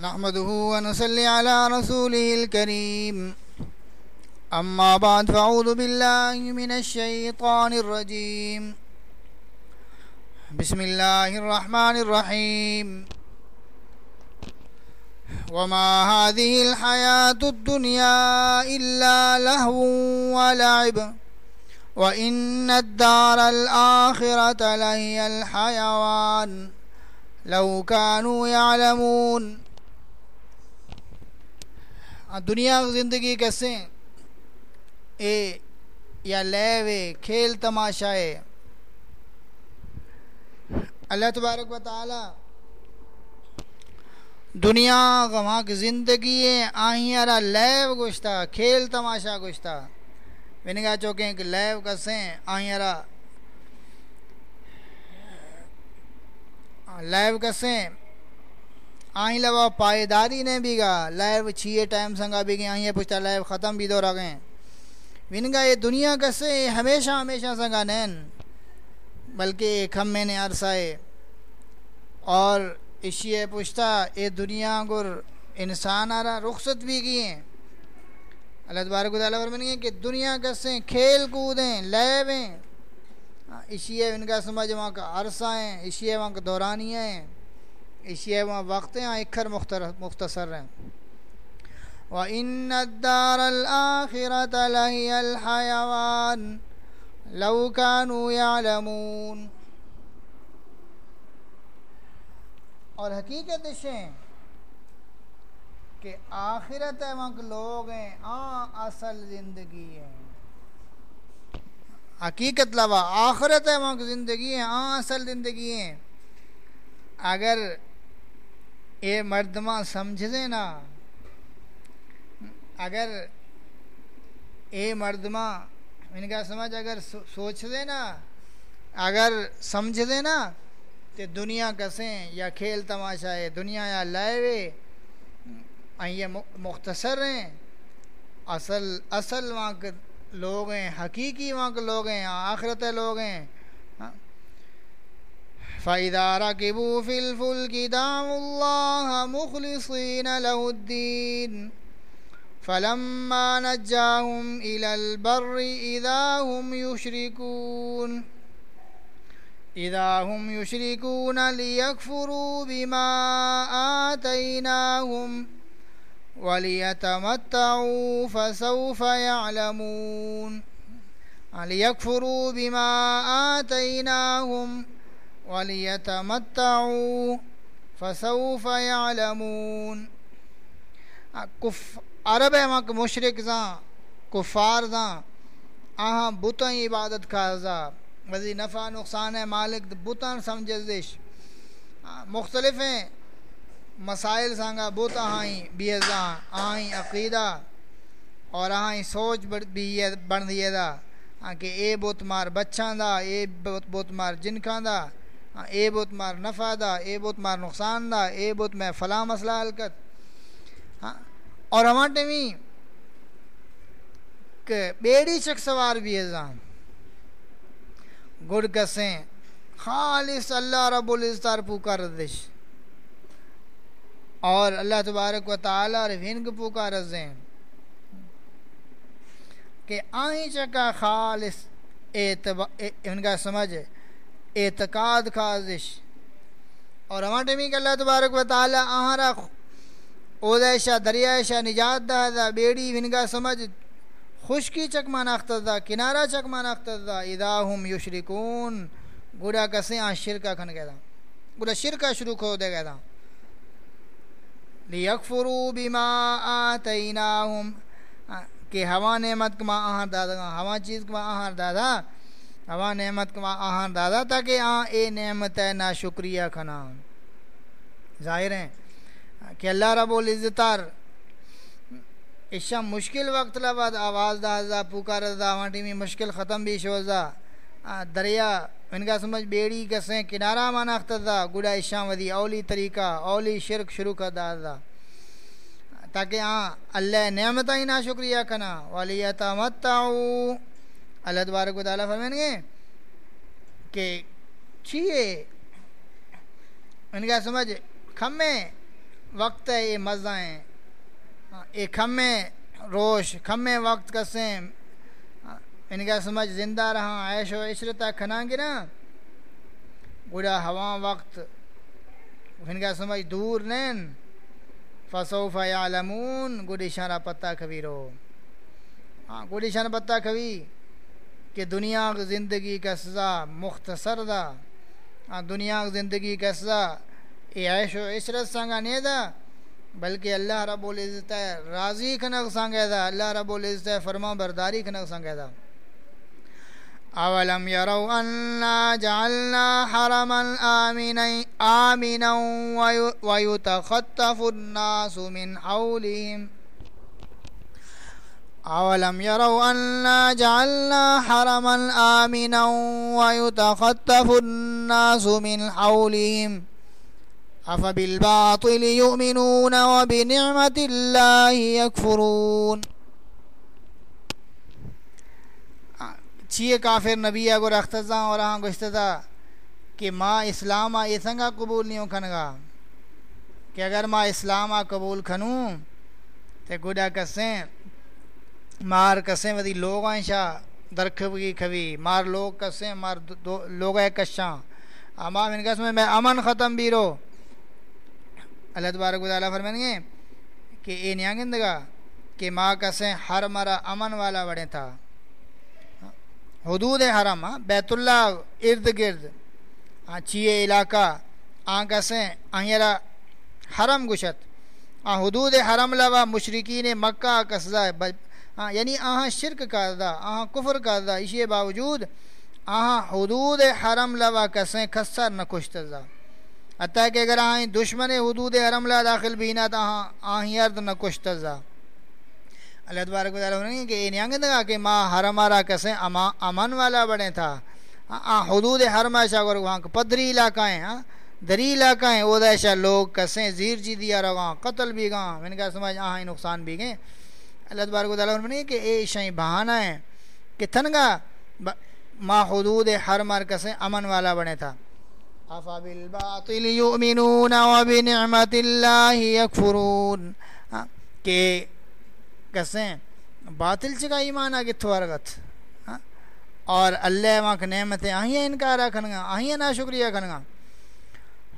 نحمده ونصلي على رسوله الكريم. أما بعد فأعوذ بالله من الشيطان الرجيم. بسم الله الرحمن الرحيم. وما هذه الحياة الدنيا إلا لهو ولعب. وإن الدار الآخرة لهي الحيوان. لو كانوا يعلمون دنیا زندگی کیسے؟ اے، یا لیوے، کھیل تماشا ہے؟ اللہ تبارک و تعالی دنیا وہاں کی زندگی ہے آہیں ارا لیو گشتا کھیل تماشا گشتا ونگا چوکیں کہ لیو کسیں آہیں ارا لیو کسیں آہیں لوا پائیداری نے بھی گا لیو چھیے ٹائم سنگا بھی گئے آہیں پوچھتا لیو ختم بھی دو رگیں ونگا یہ دنیا کسے ہمیشہ ہمیشہ سنگا نین۔ بلکہ ایک ہم میں نے عرصہ ہے۔ اور اشیے پوچھتا، اے دنیا گر انسان آ رہا رخصت بھی کی ہیں۔ اللہ تبارک و تعالیٰ فرمائیں کہ دنیا کسیں کھیل کودیں لیویں اشیے ان کا سمجھ وہاں کا عرصہ ہیں اشیے وہاں کا دورانیاں ہیں۔ اشیے وہاں وقت ہیں اکھر مختصر ہیں۔ وَإِنَّ الدَّارَ الْآخِرَةَ لَهِيَ الْحَيَوَانِ لَوْ كَانُوا يَعْلَمُونَ۔ اور حقیقت اشیں کہ آخرت ہے، وہاں لوگ ہیں آ اصل زندگی ہے حقیقت لوا آخرت ہے، وہاں زندگی ہے آ اصل زندگی ہے اگر اے مردمہ سمجھ دے نا اگر اے مردمہ ان کا سمجھ، اگر سوچ دے نا اگر سمجھ دے نا کہ دنیا کسیں یا کھیل تماشا ہے، دنیا یا لائے یہ مختصر ہیں۔ اصل اصل وہاں کے لوگ ہیں، حقیقی وہاں کے لوگ ہیں، آخرت لوگ ہیں۔ ہاں؟ فَإِذَا رَكِبُوا فِي الْفُلْكِ دَعُوا اللَّهَ مُخْلِصِينَ لَهُ الدِّينَ. فَلَمَّا نَجَّاهُمْ إِلَى الْبَرِّ إِذَا هُمْ يُشْرِكُونَ. إِذَا هُمْ يُشْرِكُونَ لِيَكْفُرُوا بِمَا آتَيْنَاهُمْ وَلِيَتَمَتَّعُوا فَسَوْفَ يَعْلَمُونَ. لِيَكْفُرُوا بِمَا آتَيْنَاهُمْ وَلِيَتَمَتَّعُوا فَسَوْفَ يَعْلَمُونَ. عرب ہے وہاں مشرق زاں، کفار زاں، آہاں بتاں عبادت کھازا وزی نفع نقصان ہے، مالک بتاں سمجھے سمجھش مختلف ہیں، مسائل سانگا بت آہیں بیزاں آہیں عقیدہ، اور آہیں سوچ بھی بن دیے دا۔ کہ اے بت مار بچھاں دا، اے بت مار جنکھاں دا۔ ہاں، اے بت مار نفع دا، اے بت مار نقصان دا، اے بت میں فلاں مسئلہ حلکت ہاں، اور ہمارے بھی کہ بیڑی چک سوار بھی ازاں گڑ کسیں، خالص اللہ رب العزتار پوکار دش۔ اور اللہ تبارک و تعالی اور ہنگ پوکار رزیں کہ آئیں چکا خالص ان کا سمجھ اعتقاد خازش اور ہمارے بھی کہ اللہ تبارک و تعالی آہارا اودیشا دریائشا نجات دا دا بیڑی ونگا سمجھ، خشکی چک ماناخت کنارہ چک ماناخت دا اذا ہم یشرکون، گوڑا کسے آن شرکا کھن گئے دا۔ گوڑا شرکا شروع کھو دے گئے دا۔ لیکفروا بما آتیناہم، کہ ہوا نعمت کما آہاں دادا، ہوا چیز کما آہاں دادا ہوا نعمت کما آہاں دادا تاکہ آن اے نعمت ہے، نا شکریہ کھنا۔ ظاہر ہیں کہ اللہ رب العزتار اشا مشکل وقت لباد آواز دا دا پوکار دا وانٹی میں مشکل ختم بھی شوزا دریا، ان کا سمجھ بیڑی کسیں کنارہ ماناخت دا گڑا اشا ودی، اولی طریقہ، اولی شرک شروع کر دا دا تاکہ ہاں اللہ نعمت ہی نہ شکریہ کنا وَلِيَتَمَتَّعُوا اللہ تبارک و تعالیٰ فرمائیں گے کہ چھیے۔ ان کا سمجھ کھمیں وقت ہے، یہ مزہ ہیں۔ یہ کھمے، روش، کھمے، وقت کسیں ان کا سمجھ، زندہ رہا عیش و عشرتا کھنا گرا گڑا ہوا وقت۔ ان کا سمجھ، دور نین۔ فصوف یعلمون۔ گڑی شارہ پتہ کبھی رو۔ ہاں گڑی شارہ پتہ کبھی۔ کہ دنیا کی زندگی کا سزا مختصر دا ہاں، دنیا کی زندگی کا سزا یہ عیش و عشرت سانگا نہیں دا، بلکہ اللہ رب العزت راضی کھنک سانگے دا، اللہ رب العزت فرما برداری کھنک سانگے دا۔ اولم يروا أنا جعلنا حرما آمنا آمنا ويتخطف الناس من حولهم۔ اولم يروا أنا جعلنا حرما آمنا ويتخطف الناس من حولهم أفبالباطل يؤمنون وبنعمة الله يكفرون چیئے کافر نبی اگر اختزاں اور ہاں گشتہ کہ ماں اسلام آ یہ سنگا قبول نہیں ہو کھنگا۔ کہ اگر ماں اسلام آ قبول کھنوں، تے گوڑا کسیں مار کسیں ودی لوگ آئیں شاہ درکھوگی کھوی مار لوگ کسیں مار لوگ ہے کشاں اما من قسم میں امن ختم بھی رو اللہ تبارک و تعالیٰ فرمائیں گے کہ اے نیانگندگا کہ ماں کسیں ہر مرا امن والا بڑے تھا حدود حرم ہاں بیت اللہ ارد گرد ہاں چیئے علاقہ آن کسیں آہیرا حرم گشت آ حدود حرم لوا مشرقین مکہ کسزا ہاں یعنی آہاں شرک کردہ، آہاں کفر کردہ اسی باوجود آہاں حدود حرم لوا کسیں خسر نہ کشتزا حتیٰ کہ اگر آہیں دشمن حدود حرم لا داخل بینا تا آہاں آہیں ارد نہ کشتزا اللہ تبارک و تعالیٰ کہ یہ نہیں گا کہ ماں حرمارا کسیں امن والا بڑے تھا۔ حدود حرما شاہ وہاں پدری علاقہ ہیں ہاں دری علاقہ ہیں وہ ایسا لوگ کسیں زیر جی دیا رہا قتل بھی گاں۔ میں نے کہا، سمجھ، آہاں نقصان بھی گئے۔ اللہ تبارک و تعالیٰ فرمائیں کہ اے شہیں بہانہ ہے کہ تھنگا ما حدود حرمار کسیں امن والا بڑے تھا۔ افا بالباطل یؤمنون وبنعمت اللہ یکفرون۔ ہاں، کہ کسیں باطل چکا ایمان آگے تھوارگت ہاں، اور اللہ وہاں نعمتیں آہیاں انکارا کھنگا آہیاں نا شکریہ کھنگا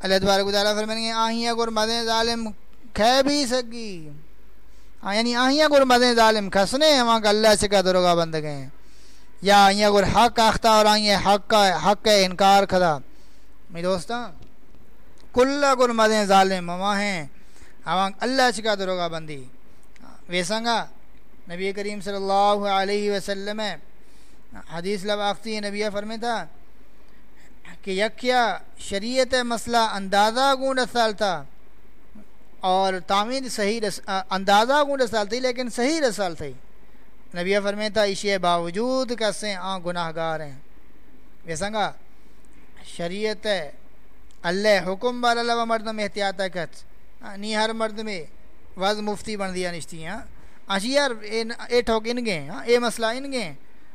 اللہ تبارک و تعالیٰ فرمائیں گے آہیاں گر مدیں ظالم کھے بھی سکی۔ ہاں یعنی آہیاں گر مدیں ظالم کھسنے ہیں وہاں کا اللہ سے کا دروگا بند گئے۔ یا آہیاں گر حق آختہ اور آہیاں حق کا حق کا انکار کھدا۔ میری دوستاں کلا گر مدیں ظالم مما ہیں۔ ہاں اللہ سے کا دروگا بندی۔ ویسنگا نبی کریم صلی اللہ علیہ وسلم، حدیث لب آختی نبی فرمے تھا کہ یکیا شریعت مسئلہ اندازہ گونڈ سال تھا اور تعمیر صحیح رس اندازہ گونڈ سال تھی لیکن صحیح رسال تھی۔ نبی فرمے تھا باوجود کسیں آن گناہ گار ہیں ویسنگا شریعت اللہ حکم بار اللہ مرد احتیاط کت نی ہر مرد میں وز مفتی بن دیا نشتی ہیں۔ آشی جی یار، اے ٹھوک ان گئے ہاں اے مسئلہ ان گئے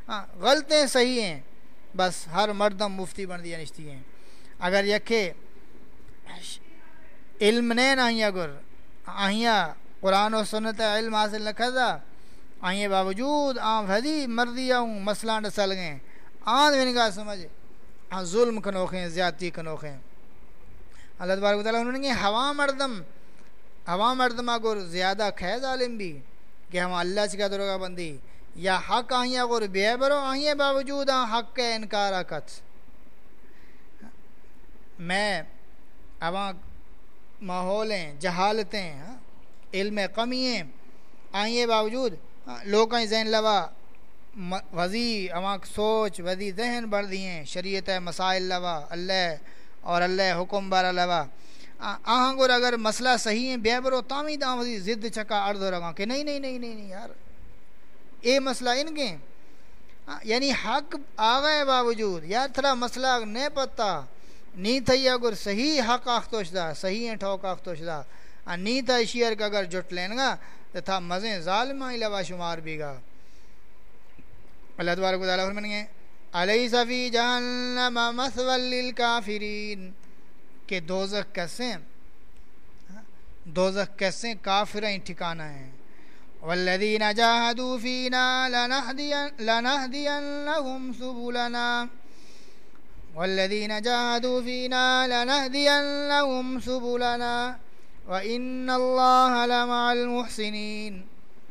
ہاں غلطیں صحیح ہیں۔ بس ہر مردم مفتی بن دیا نشتی ہیں۔ اگر یکھے علم نہیں آئیں، اگر آئیاں قرآن و سنت علم حاصل رکھا تھا آئیں باوجود آن بھدی مردی آؤں، مسئلہ ڈسل گئے آن بھی نگاہ سمجھ۔ آن ظلم کنوکھیں زیادتی کنوکھیں اللہ تبارک تعالیٰ انہوں نے کہا، ہوا مردم ہوا مردم اگر زیادہ خیز عالم بھی، کہ ہم اللہ سے کیا دروگا بندی۔ یا حق آئیاں غور بے برو آئیے باوجود آن حق کے انکار آکت۔ میں اواں ماحولیں جہالتیں علم کمییں آئیے باوجود ہاں، لوگیں ذہن لوا وزی اواں سوچ وزی ذہن بڑھ دیئیں شریعت مسائل لوا اللہ اور اللہ حکم بارہ لوا۔ آہاں گور اگر مسئلہ صحیح ہے بے برو تامی دا وزی زد چکا اردو رگا کہ نہیں نہیں نہیں نہیں یار۔ اے مسئلہ ان کے۔ ہاں، یعنی حق آگئے باوجود یار تھرا مسئلہ نہیں پتا، نی تھی اگر صحیح حق آختوش دا صحیح ہیں ٹھوک آختوش دا نی تھا شیر کا اگر جٹ لین گا، تو تھا مزیں ظالمہ علاوہ شمار بھی گا۔ اللہ تبارک و تعالیٰ فرمائیں گے علیہ فی جہنم مثول للکافرین کہ دوزخ کیسے ہاں، دوزخ کیسے کافریں ٹھکانا والذين جاهدوا فينا لنهدينهم سبلنا. والذين جاهدوا فينا لنهدينهم سبلنا. وإن الله لمع المحسنين.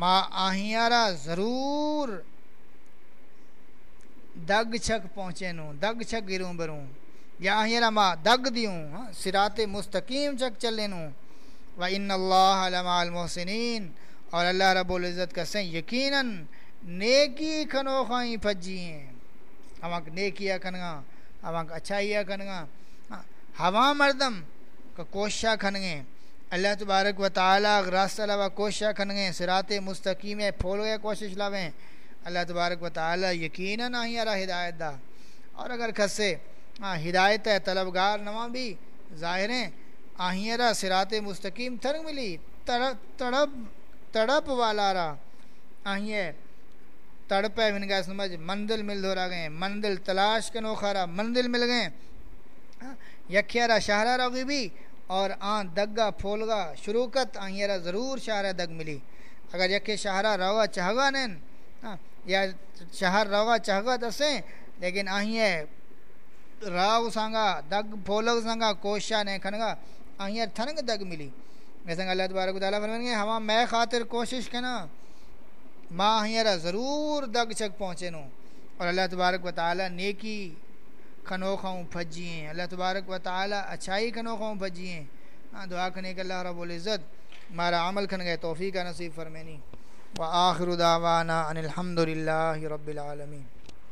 ما آہیارا ضرور دگ چھک پہنچے نو دگ چھک گروں بروں یا آہیارا ما دگ دیوں ہاں؟ سرات مستقیم چک چلے نو وَإِنَّ اللَّهَ لَمَعَ الْمُحْسِنِينَ اور اللہ رب العزت کا سیں یقیناً نیکی کھنو خائیں پھجی ہیں ہماں نیکیا کھنگا ہماں اچھائیا کھنگا ہوا مردم کا کوشا کھنگیں اللہ تبارک و تعالیٰ راستہ لوا کوشا کھنگیں سرات مستقیم پھول گئے کوشش لاویں اللہ تبارک و تعالیٰ یقیناً آہیں ارا ہدایت دا۔ اور اگر کھسے ہدایت ہے طلبگار نواں بھی ظاہریں آہیں ارا سرات مستقیم تھرگ ملی تڑپ تڑپ تڑپ والا را آئیے تڑپے من گئے سمجھ مندل مل دھو رہا گئے مندل تلاش کنو خارا مندل مل گئے ہاں، یکھیارا شہرہ روگی بھی اور آن دگا پھولگا شروکت آئیرا ضرور شہرہ دگ ملی۔ اگر یکھے شہرہ روگا چہگا نین ہاں، یا شہر روگا چہگا دسیں لیکن آئیے راو سانگا دگ پھولگ سانگا کوشا نہیں کھنگا آئیر تھنگ دگ ملی۔ ویسے اللہ تبارک و تعالیٰ فرمائیں گے ہما میں خاطر کوشش کنا ماں ہیرا ضرور دگ چک پہنچے نو۔ اور اللہ تبارک و تعالیٰ نیکی کھنو خاؤں پھجییں اللہ تبارک و تعالیٰ اچھائی کھنو خاؤں ہاں دعا کھنے کہ اللہ رب العزت مارا عمل کھن گئے توفیق نصیب فرمینی وآخر دعوانا ان الحمد للہ رب العالمین